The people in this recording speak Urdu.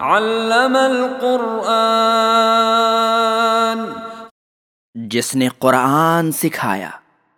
علم القرآن۔ جس نے قرآن سکھایا۔